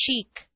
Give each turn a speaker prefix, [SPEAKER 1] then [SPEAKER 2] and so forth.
[SPEAKER 1] chic